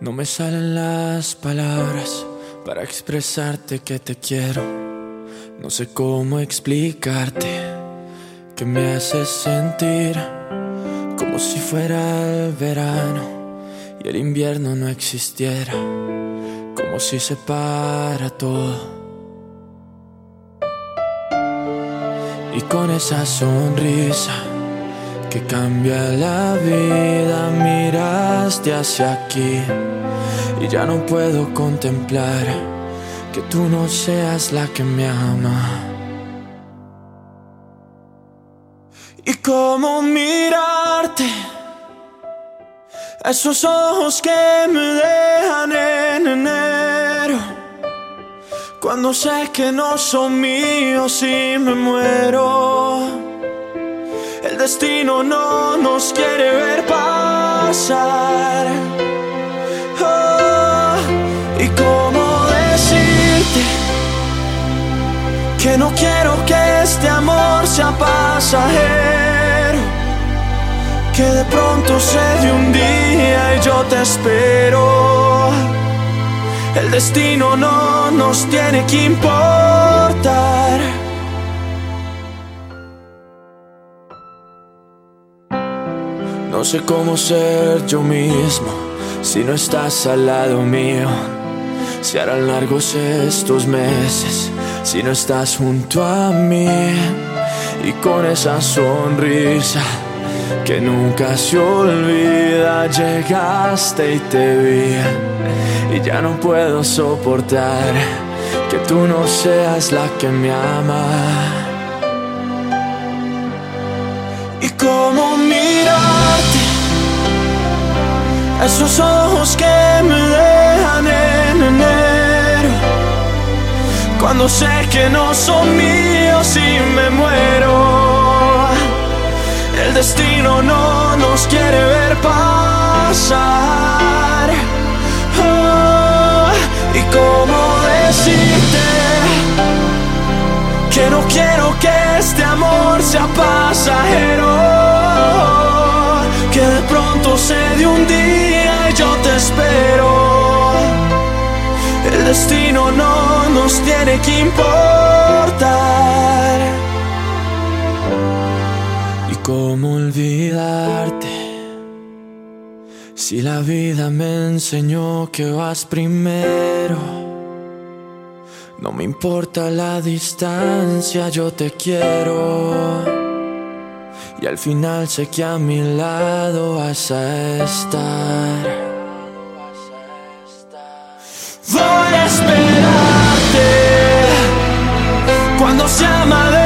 No me salen las palabras para expresarte que te quiero. No sé cómo explicarte que me haces sentir como si fuera el verano y el invierno no existiera, como si se para todo. Y con esa sonrisa que cambia la vida, hacia aquí y ya no puedo contemplar que tú no seas la que me ama. Y cómo mirarte, esos ojos que me dejan en enero, cuando sé que no son míos y me muero. El destino no nos quiere ver Oh, y cómo decirte que no quiero que este amor sea pasajero. Que de pronto se de un día y yo te espero. El destino no nos tiene que importar. No sé cómo ser yo mismo si no estás al lado mío. Si harán largos estos meses si no estás junto a mí. Y con esa sonrisa que nunca se olvida, llegaste y te vi. Y ya no puedo soportar que tú no seas la que me ama. Y cómo mirarte, esos ojos que me dejan en enero, cuando sé que no son míos y me muero. El destino no nos quiere ver pasar. Oh, y cómo decirte que no quiero que este amor sea pasajero. Que de pronto se de un día destino no nos tiene que importar. ¿Y cómo olvidarte? Si la vida me enseñó que vas primero. No me importa la distancia, yo te quiero. Y al final sé que a mi lado vas a estar. Cuando se ama de